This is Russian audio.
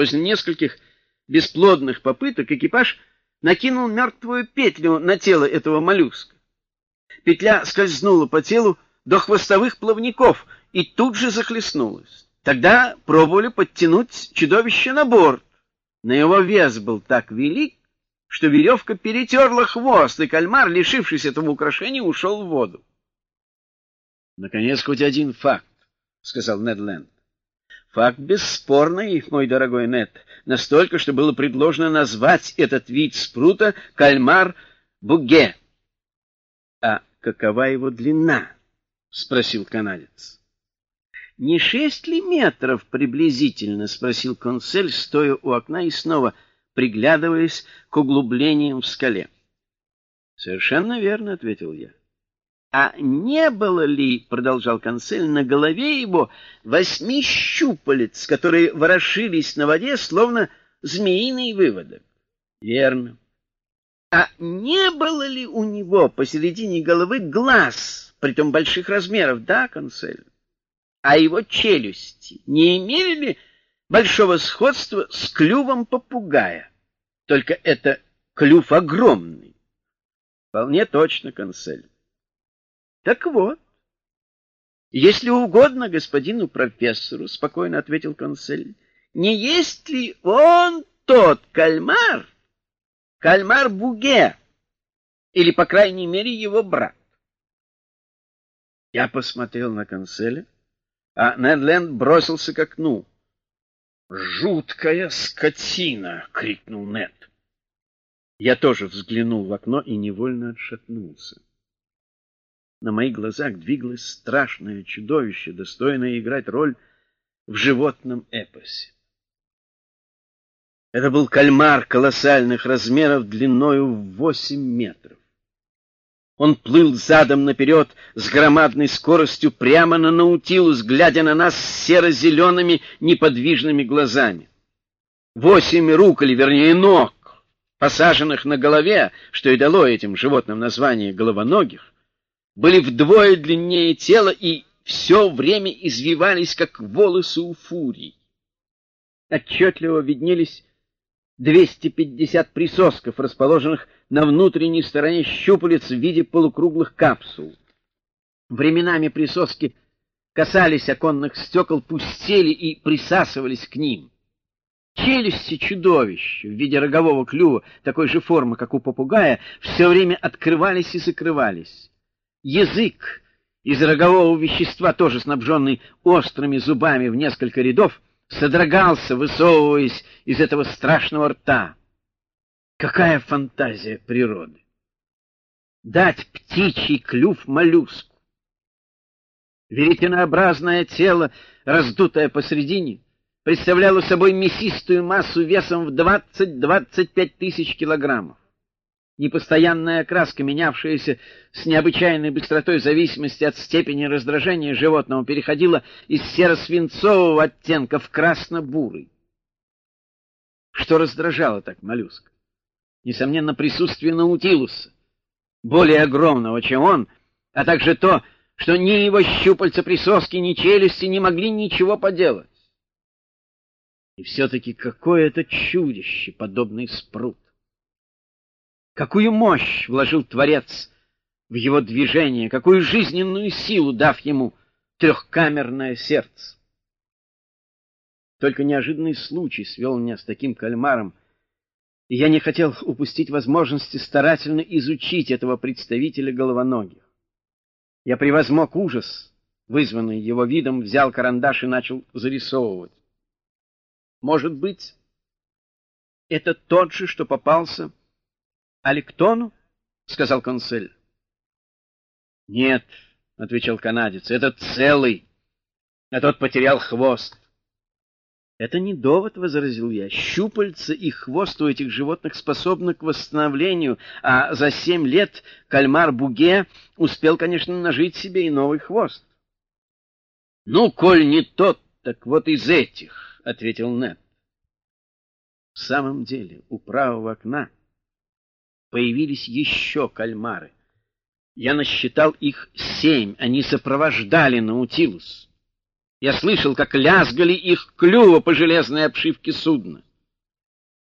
После нескольких бесплодных попыток экипаж накинул мертвую петлю на тело этого моллюска. Петля скользнула по телу до хвостовых плавников и тут же захлестнулась. Тогда пробовали подтянуть чудовище на борт, но его вес был так велик, что веревка перетерла хвост, и кальмар, лишившись этого украшения, ушел в воду. — Наконец, хоть один факт, — сказал Нед Ленд. — Факт бесспорный, мой дорогой Нед, настолько, что было предложено назвать этот вид спрута кальмар-буге. — А какова его длина? — спросил канадец. — Не шесть ли метров приблизительно? — спросил консель, стоя у окна и снова приглядываясь к углублениям в скале. — Совершенно верно, — ответил я. — А не было ли, — продолжал консель, — на голове его восьми щупалец, которые ворошились на воде, словно змеиный выводок? — Верно. — А не было ли у него посередине головы глаз? — притом больших размеров, да, консель? А его челюсти не имели ли большого сходства с клювом попугая? Только это клюв огромный. Вполне точно, консель. Так вот, если угодно господину профессору, спокойно ответил консель, не есть ли он тот кальмар, кальмар Буге, или, по крайней мере, его брат? Я посмотрел на конселя, а Недленд бросился к окну. «Жуткая скотина!» — крикнул Нед. Я тоже взглянул в окно и невольно отшатнулся. На моих глазах двигалось страшное чудовище, достойное играть роль в животном эпосе. Это был кальмар колоссальных размеров длиною в восемь метров. Он плыл задом наперед с громадной скоростью прямо на Наутилус, глядя на нас серо-зелеными неподвижными глазами. Восемь рук, или вернее ног, посаженных на голове, что и дало этим животным название головоногих, были вдвое длиннее тела и все время извивались, как волосы у фурий. Отчетливо виднелись 250 присосков, расположенных на внутренней стороне щупалец в виде полукруглых капсул. Временами присоски касались оконных стекол, пустели и присасывались к ним. Челюсти чудовищ в виде рогового клюва, такой же формы, как у попугая, все время открывались и закрывались. Язык из рогового вещества, тоже снабженный острыми зубами в несколько рядов, содрогался, высовываясь из этого страшного рта. Какая фантазия природы! Дать птичий клюв моллюску. Веретенообразное тело, раздутое посредине, представляло собой мясистую массу весом в 20-25 тысяч килограммов непостоянная окраска, менявшаяся с необычайной быстротой в зависимости от степени раздражения животного, переходила из серо-свинцового оттенка в красно-бурый. Что раздражало так моллюска? Несомненно, присутствие Наутилуса, более огромного, чем он, а также то, что ни его щупальца присоски, ни челюсти не могли ничего поделать. И все-таки какое это чудище, подобный спрут! Какую мощь вложил Творец в его движение, какую жизненную силу дав ему трехкамерное сердце. Только неожиданный случай свел меня с таким кальмаром, и я не хотел упустить возможности старательно изучить этого представителя головоногих. Я превозмог ужас, вызванный его видом, взял карандаш и начал зарисовывать. Может быть, это тот же, что попался Аликтону? — сказал консель. — Нет, — отвечал канадец, — это целый, а тот потерял хвост. — Это не довод, — возразил я. Щупальца и хвост у этих животных способны к восстановлению, а за семь лет кальмар Буге успел, конечно, нажить себе и новый хвост. — Ну, коль не тот, так вот из этих, — ответил Нед. В самом деле, у правого окна появились еще кальмары. Я насчитал их семь, они сопровождали Наутилус. Я слышал, как лязгали их клюва по железной обшивке судна.